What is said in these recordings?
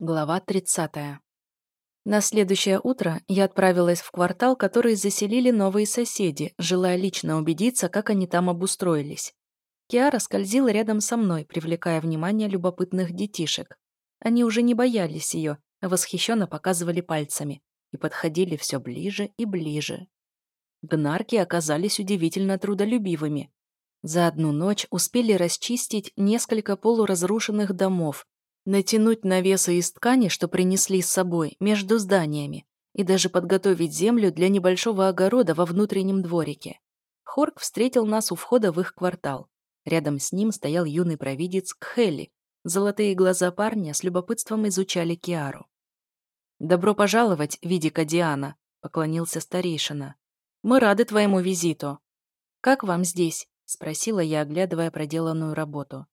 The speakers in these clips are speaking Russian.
Глава 30. На следующее утро я отправилась в квартал, который заселили новые соседи, желая лично убедиться, как они там обустроились. Киара скользила рядом со мной, привлекая внимание любопытных детишек. Они уже не боялись ее, восхищенно показывали пальцами и подходили все ближе и ближе. Гнарки оказались удивительно трудолюбивыми. За одну ночь успели расчистить несколько полуразрушенных домов, натянуть навесы из ткани, что принесли с собой, между зданиями, и даже подготовить землю для небольшого огорода во внутреннем дворике. Хорк встретил нас у входа в их квартал. Рядом с ним стоял юный провидец Кхелли. Золотые глаза парня с любопытством изучали Киару. «Добро пожаловать, Видика Диана», — поклонился старейшина. «Мы рады твоему визиту». «Как вам здесь?» — спросила я, оглядывая проделанную работу.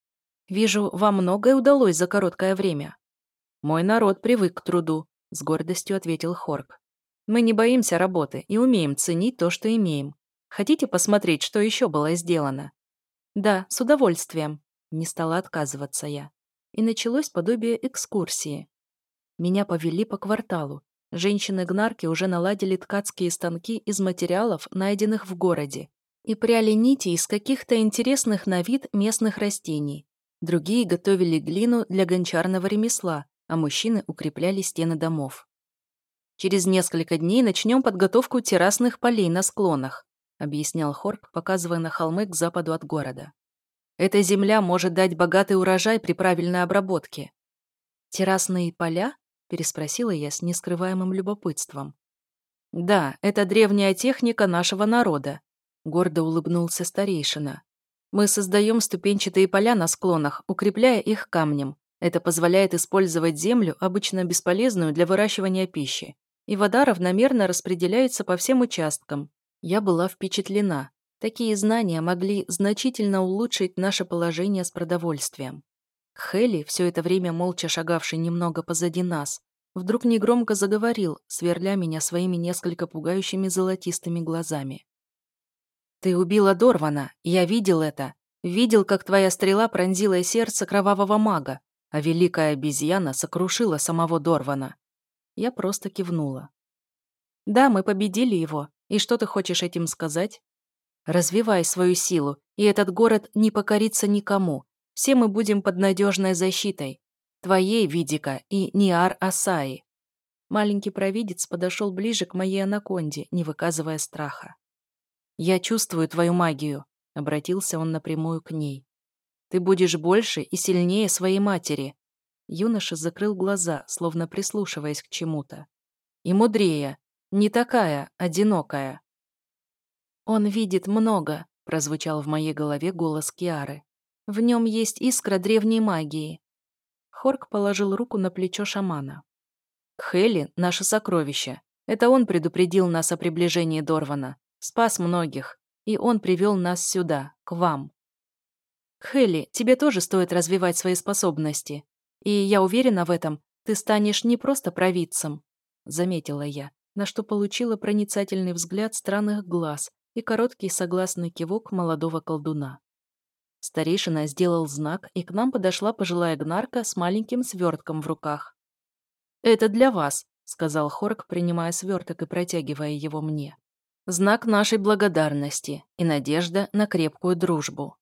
Вижу, вам многое удалось за короткое время. Мой народ привык к труду, с гордостью ответил Хорк. Мы не боимся работы и умеем ценить то, что имеем. Хотите посмотреть, что еще было сделано? Да, с удовольствием. Не стала отказываться я. И началось подобие экскурсии. Меня повели по кварталу. Женщины-гнарки уже наладили ткацкие станки из материалов, найденных в городе, и пряли нити из каких-то интересных на вид местных растений. Другие готовили глину для гончарного ремесла, а мужчины укрепляли стены домов. «Через несколько дней начнем подготовку террасных полей на склонах», объяснял Хорк, показывая на холмы к западу от города. «Эта земля может дать богатый урожай при правильной обработке». «Террасные поля?» – переспросила я с нескрываемым любопытством. «Да, это древняя техника нашего народа», – гордо улыбнулся старейшина. Мы создаем ступенчатые поля на склонах, укрепляя их камнем. Это позволяет использовать землю, обычно бесполезную для выращивания пищи. И вода равномерно распределяется по всем участкам. Я была впечатлена. Такие знания могли значительно улучшить наше положение с продовольствием. Хелли, все это время молча шагавший немного позади нас, вдруг негромко заговорил, сверля меня своими несколько пугающими золотистыми глазами. «Ты убила Дорвана, я видел это. Видел, как твоя стрела пронзила сердце кровавого мага, а великая обезьяна сокрушила самого Дорвана». Я просто кивнула. «Да, мы победили его. И что ты хочешь этим сказать?» «Развивай свою силу, и этот город не покорится никому. Все мы будем под надежной защитой. Твоей, Видика, и Ниар Асаи». Маленький провидец подошел ближе к моей анаконде, не выказывая страха. «Я чувствую твою магию», — обратился он напрямую к ней. «Ты будешь больше и сильнее своей матери». Юноша закрыл глаза, словно прислушиваясь к чему-то. «И мудрее. Не такая, одинокая». «Он видит много», — прозвучал в моей голове голос Киары. «В нем есть искра древней магии». Хорк положил руку на плечо шамана. «Хелли — наше сокровище. Это он предупредил нас о приближении Дорвана спас многих, и он привел нас сюда, к вам. Хелли, тебе тоже стоит развивать свои способности. И я уверена в этом, ты станешь не просто провидцем, заметила я, на что получила проницательный взгляд странных глаз и короткий согласный кивок молодого колдуна. Старейшина сделал знак, и к нам подошла пожилая гнарка с маленьким свертком в руках. «Это для вас», — сказал Хорк, принимая сверток и протягивая его мне. Знак нашей благодарности и надежда на крепкую дружбу.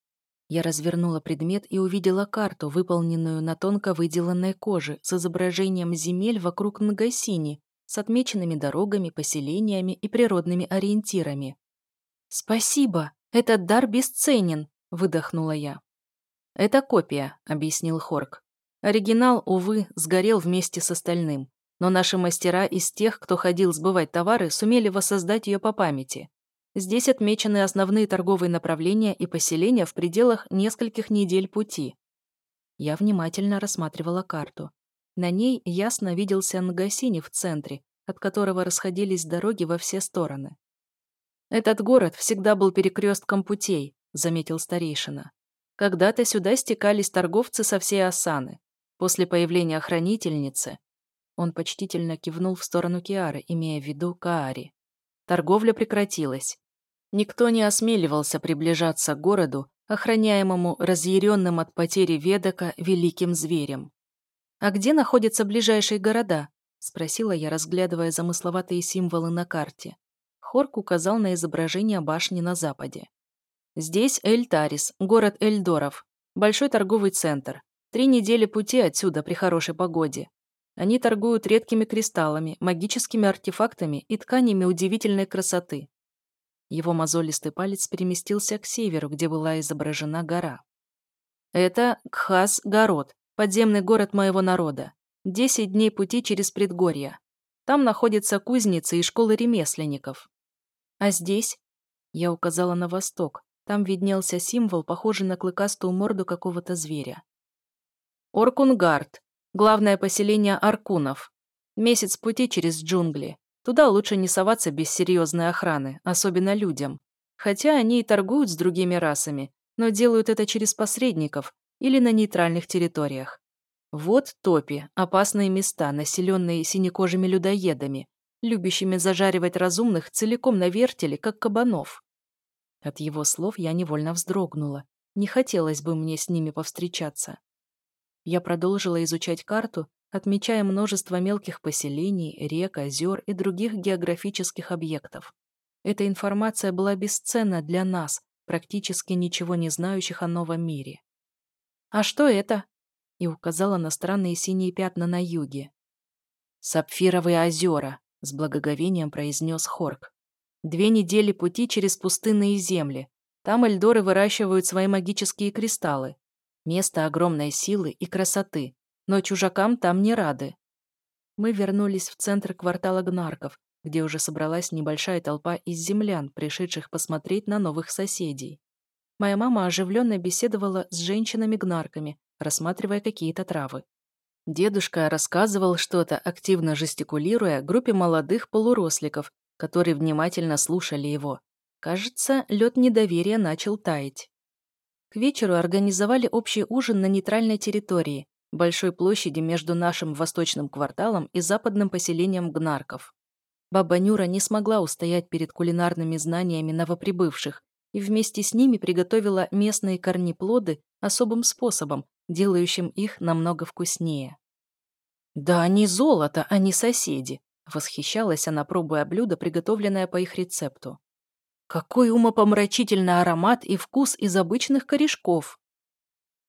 Я развернула предмет и увидела карту, выполненную на тонко выделанной коже с изображением земель вокруг Нагасини, с отмеченными дорогами, поселениями и природными ориентирами. «Спасибо! Этот дар бесценен!» — выдохнула я. «Это копия», — объяснил Хорк. «Оригинал, увы, сгорел вместе с остальным но наши мастера из тех, кто ходил сбывать товары, сумели воссоздать ее по памяти. Здесь отмечены основные торговые направления и поселения в пределах нескольких недель пути. Я внимательно рассматривала карту. На ней ясно виделся Нагасини в центре, от которого расходились дороги во все стороны. «Этот город всегда был перекрестком путей», — заметил старейшина. «Когда-то сюда стекались торговцы со всей Осаны. После появления хранительницы он почтительно кивнул в сторону Киары, имея в виду Каари. Торговля прекратилась. Никто не осмеливался приближаться к городу, охраняемому разъяренным от потери Ведока великим зверем. «А где находятся ближайшие города?» — спросила я, разглядывая замысловатые символы на карте. Хорк указал на изображение башни на западе. «Здесь Эль-Тарис, город Эльдоров, большой торговый центр. Три недели пути отсюда при хорошей погоде. Они торгуют редкими кристаллами, магическими артефактами и тканями удивительной красоты. Его мозолистый палец переместился к северу, где была изображена гора. Это Кхас-Город, подземный город моего народа. Десять дней пути через предгорье. Там находятся кузницы и школы ремесленников. А здесь? Я указала на восток. Там виднелся символ, похожий на клыкастую морду какого-то зверя. Оркунгард. Главное поселение аркунов. Месяц пути через джунгли. Туда лучше не соваться без серьезной охраны, особенно людям. Хотя они и торгуют с другими расами, но делают это через посредников или на нейтральных территориях. Вот топи, опасные места, населенные синекожими людоедами, любящими зажаривать разумных целиком на вертеле, как кабанов. От его слов я невольно вздрогнула. Не хотелось бы мне с ними повстречаться. Я продолжила изучать карту, отмечая множество мелких поселений, рек, озер и других географических объектов. Эта информация была бесценна для нас, практически ничего не знающих о новом мире. «А что это?» и указала на странные синие пятна на юге. «Сапфировые озера», — с благоговением произнес Хорк. «Две недели пути через пустынные земли. Там эльдоры выращивают свои магические кристаллы. Место огромной силы и красоты, но чужакам там не рады. Мы вернулись в центр квартала Гнарков, где уже собралась небольшая толпа из землян, пришедших посмотреть на новых соседей. Моя мама оживленно беседовала с женщинами-гнарками, рассматривая какие-то травы. Дедушка рассказывал что-то, активно жестикулируя группе молодых полуросликов, которые внимательно слушали его. Кажется, лед недоверия начал таять. К вечеру организовали общий ужин на нейтральной территории, большой площади между нашим восточным кварталом и западным поселением Гнарков. Баба Нюра не смогла устоять перед кулинарными знаниями новоприбывших и вместе с ними приготовила местные корнеплоды особым способом, делающим их намного вкуснее. «Да они золото, а не соседи!» — восхищалась она, пробуя блюдо, приготовленное по их рецепту. Какой умопомрачительный аромат и вкус из обычных корешков!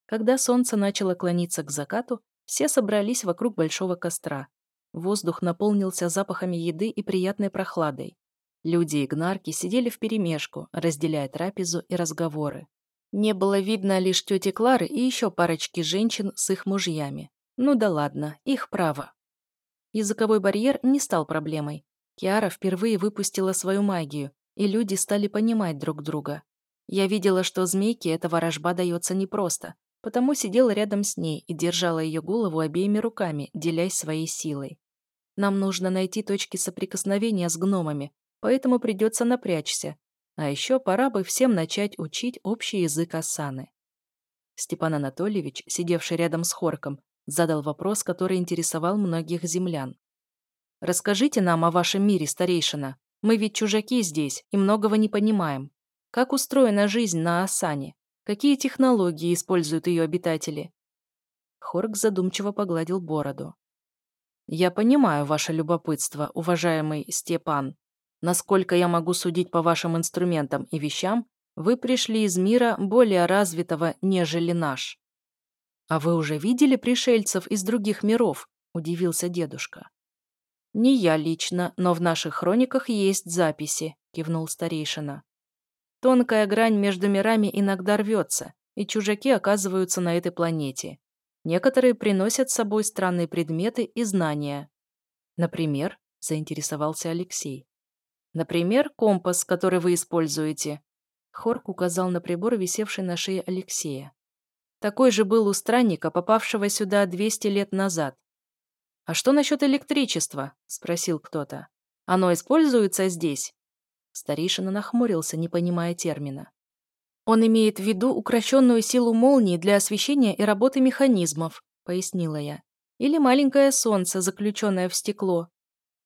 Когда солнце начало клониться к закату, все собрались вокруг большого костра. Воздух наполнился запахами еды и приятной прохладой. Люди и гнарки сидели вперемешку, разделяя трапезу и разговоры. Не было видно лишь тети Клары и еще парочки женщин с их мужьями. Ну да ладно, их право. Языковой барьер не стал проблемой. Киара впервые выпустила свою магию, и люди стали понимать друг друга. Я видела, что змейке эта ворожба дается непросто, потому сидела рядом с ней и держала ее голову обеими руками, делясь своей силой. Нам нужно найти точки соприкосновения с гномами, поэтому придется напрячься. А еще пора бы всем начать учить общий язык осаны. Степан Анатольевич, сидевший рядом с Хорком, задал вопрос, который интересовал многих землян. «Расскажите нам о вашем мире, старейшина. Мы ведь чужаки здесь и многого не понимаем. Как устроена жизнь на Асане? Какие технологии используют ее обитатели?» Хорк задумчиво погладил бороду. «Я понимаю ваше любопытство, уважаемый Степан. Насколько я могу судить по вашим инструментам и вещам, вы пришли из мира более развитого, нежели наш». «А вы уже видели пришельцев из других миров?» – удивился дедушка. «Не я лично, но в наших хрониках есть записи», — кивнул старейшина. «Тонкая грань между мирами иногда рвется, и чужаки оказываются на этой планете. Некоторые приносят с собой странные предметы и знания. Например, заинтересовался Алексей. Например, компас, который вы используете. Хорк указал на прибор, висевший на шее Алексея. Такой же был у странника, попавшего сюда 200 лет назад. «А что насчет электричества?» – спросил кто-то. «Оно используется здесь?» Старейшина нахмурился, не понимая термина. «Он имеет в виду укращенную силу молнии для освещения и работы механизмов», – пояснила я. «Или маленькое солнце, заключенное в стекло».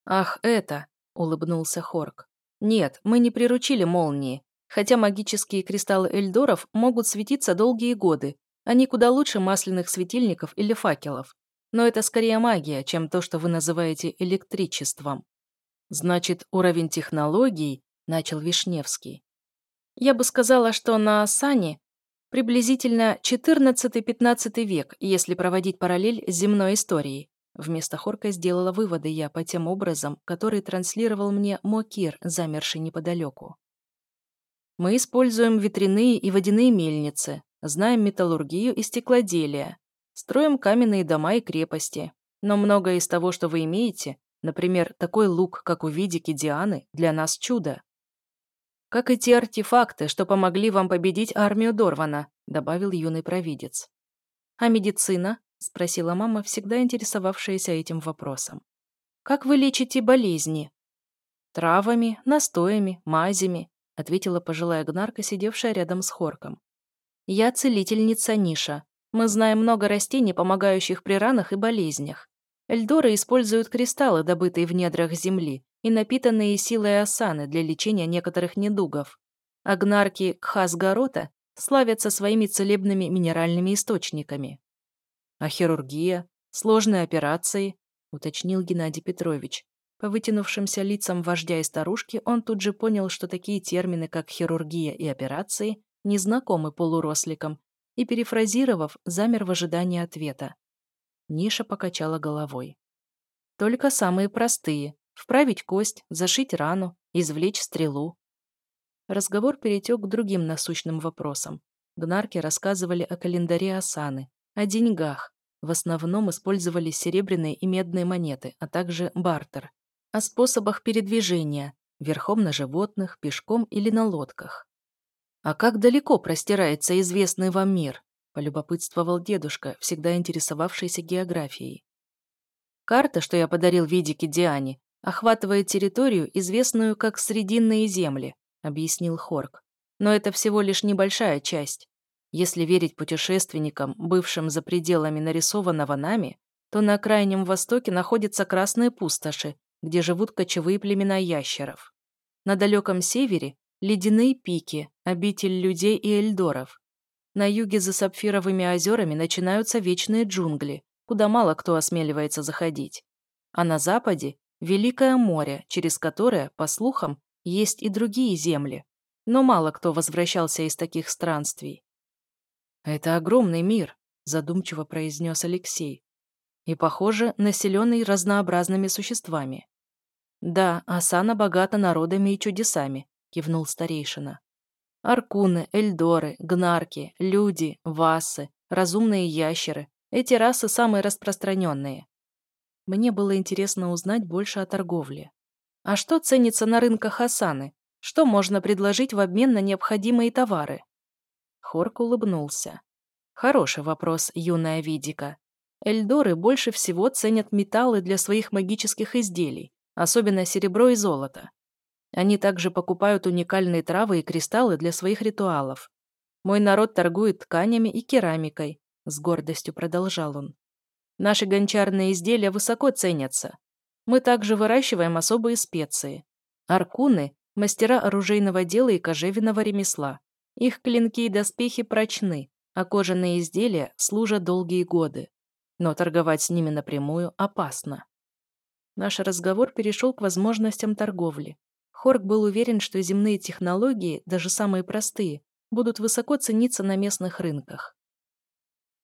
«Ах, это!» – улыбнулся Хорк. «Нет, мы не приручили молнии, хотя магические кристаллы Эльдоров могут светиться долгие годы. Они куда лучше масляных светильников или факелов. Но это скорее магия, чем то, что вы называете электричеством. Значит, уровень технологий, начал Вишневский. Я бы сказала, что на Асане приблизительно 14-15 век, если проводить параллель с земной историей. Вместо Хорка сделала выводы я по тем образом, которые транслировал мне Мокир, замерший неподалеку. Мы используем ветряные и водяные мельницы, знаем металлургию и стеклоделие, строим каменные дома и крепости. Но многое из того, что вы имеете, например, такой лук, как у Видики Дианы, для нас чудо. Как и те артефакты, что помогли вам победить армию Дорвана, добавил юный провидец. А медицина? спросила мама, всегда интересовавшаяся этим вопросом. Как вы лечите болезни? Травами, настоями, мазями, ответила пожилая гнарка, сидевшая рядом с Хорком. «Я целительница Ниша. Мы знаем много растений, помогающих при ранах и болезнях. Эльдоры используют кристаллы, добытые в недрах земли, и напитанные силой осаны для лечения некоторых недугов. А гнарки Кхасгарота славятся своими целебными минеральными источниками. А хирургия, сложные операции, уточнил Геннадий Петрович. По вытянувшимся лицам вождя и старушки он тут же понял, что такие термины, как хирургия и операции, не знакомы полуросликам, и, перефразировав, замер в ожидании ответа. Ниша покачала головой. Только самые простые. Вправить кость, зашить рану, извлечь стрелу. Разговор перетек к другим насущным вопросам. Гнарки рассказывали о календаре Асаны, о деньгах. В основном использовали серебряные и медные монеты, а также бартер о способах передвижения, верхом на животных, пешком или на лодках. «А как далеко простирается известный вам мир?» – полюбопытствовал дедушка, всегда интересовавшийся географией. «Карта, что я подарил Видике Диане, охватывает территорию, известную как Срединные земли», – объяснил Хорк. «Но это всего лишь небольшая часть. Если верить путешественникам, бывшим за пределами нарисованного нами, то на Крайнем Востоке находятся красные пустоши, где живут кочевые племена ящеров. На далеком севере – ледяные пики, обитель людей и эльдоров. На юге за сапфировыми озерами начинаются вечные джунгли, куда мало кто осмеливается заходить. А на западе – Великое море, через которое, по слухам, есть и другие земли. Но мало кто возвращался из таких странствий. «Это огромный мир», – задумчиво произнес Алексей и, похоже, населенный разнообразными существами. «Да, Асана богата народами и чудесами», — кивнул старейшина. «Аркуны, эльдоры, гнарки, люди, васы, разумные ящеры — эти расы самые распространенные. Мне было интересно узнать больше о торговле. А что ценится на рынках Асаны? Что можно предложить в обмен на необходимые товары?» Хорк улыбнулся. «Хороший вопрос, юная Видика. Эльдоры больше всего ценят металлы для своих магических изделий, особенно серебро и золото. Они также покупают уникальные травы и кристаллы для своих ритуалов. Мой народ торгует тканями и керамикой, с гордостью продолжал он. Наши гончарные изделия высоко ценятся. Мы также выращиваем особые специи. Аркуны – мастера оружейного дела и кожевенного ремесла. Их клинки и доспехи прочны, а кожаные изделия служат долгие годы но торговать с ними напрямую опасно. Наш разговор перешел к возможностям торговли. Хорк был уверен, что земные технологии, даже самые простые, будут высоко цениться на местных рынках.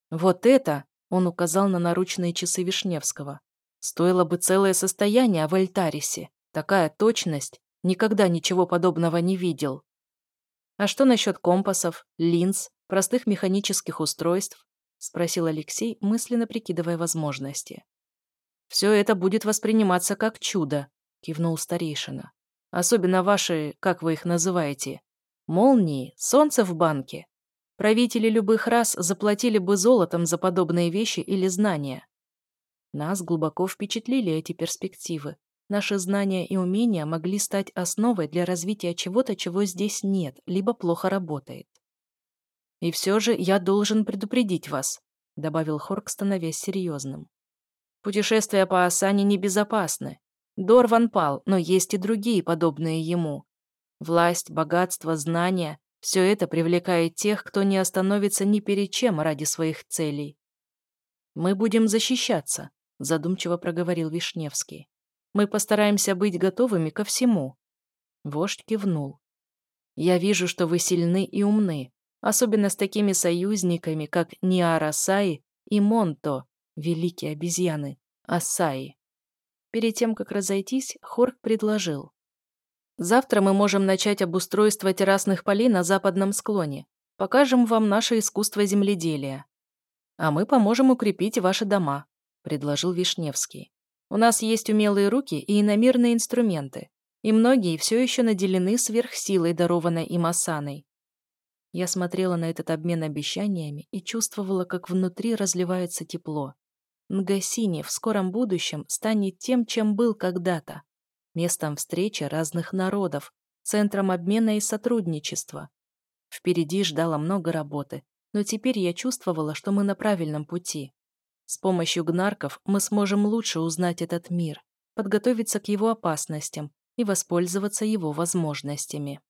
«Вот это!» — он указал на наручные часы Вишневского. «Стоило бы целое состояние в Альтарисе. Такая точность! Никогда ничего подобного не видел. А что насчет компасов, линз, простых механических устройств? — спросил Алексей, мысленно прикидывая возможности. «Все это будет восприниматься как чудо», — кивнул старейшина. «Особенно ваши, как вы их называете, молнии, солнце в банке. Правители любых рас заплатили бы золотом за подобные вещи или знания». Нас глубоко впечатлили эти перспективы. Наши знания и умения могли стать основой для развития чего-то, чего здесь нет, либо плохо работает. «И все же я должен предупредить вас», — добавил Хорк, становясь серьезным. «Путешествия по Асане небезопасны. Дорван пал, но есть и другие, подобные ему. Власть, богатство, знания — все это привлекает тех, кто не остановится ни перед чем ради своих целей. «Мы будем защищаться», — задумчиво проговорил Вишневский. «Мы постараемся быть готовыми ко всему». Вождь кивнул. «Я вижу, что вы сильны и умны, особенно с такими союзниками, как Ниара Саи и Монто, великие обезьяны, Асаи». Перед тем, как разойтись, Хорк предложил. «Завтра мы можем начать обустройство террасных полей на западном склоне. Покажем вам наше искусство земледелия. А мы поможем укрепить ваши дома», — предложил Вишневский. «У нас есть умелые руки и иномерные инструменты, и многие все еще наделены сверхсилой, дарованной им Асаной. Я смотрела на этот обмен обещаниями и чувствовала, как внутри разливается тепло. Нгасини в скором будущем станет тем, чем был когда-то. Местом встречи разных народов, центром обмена и сотрудничества. Впереди ждало много работы, но теперь я чувствовала, что мы на правильном пути. С помощью гнарков мы сможем лучше узнать этот мир, подготовиться к его опасностям и воспользоваться его возможностями.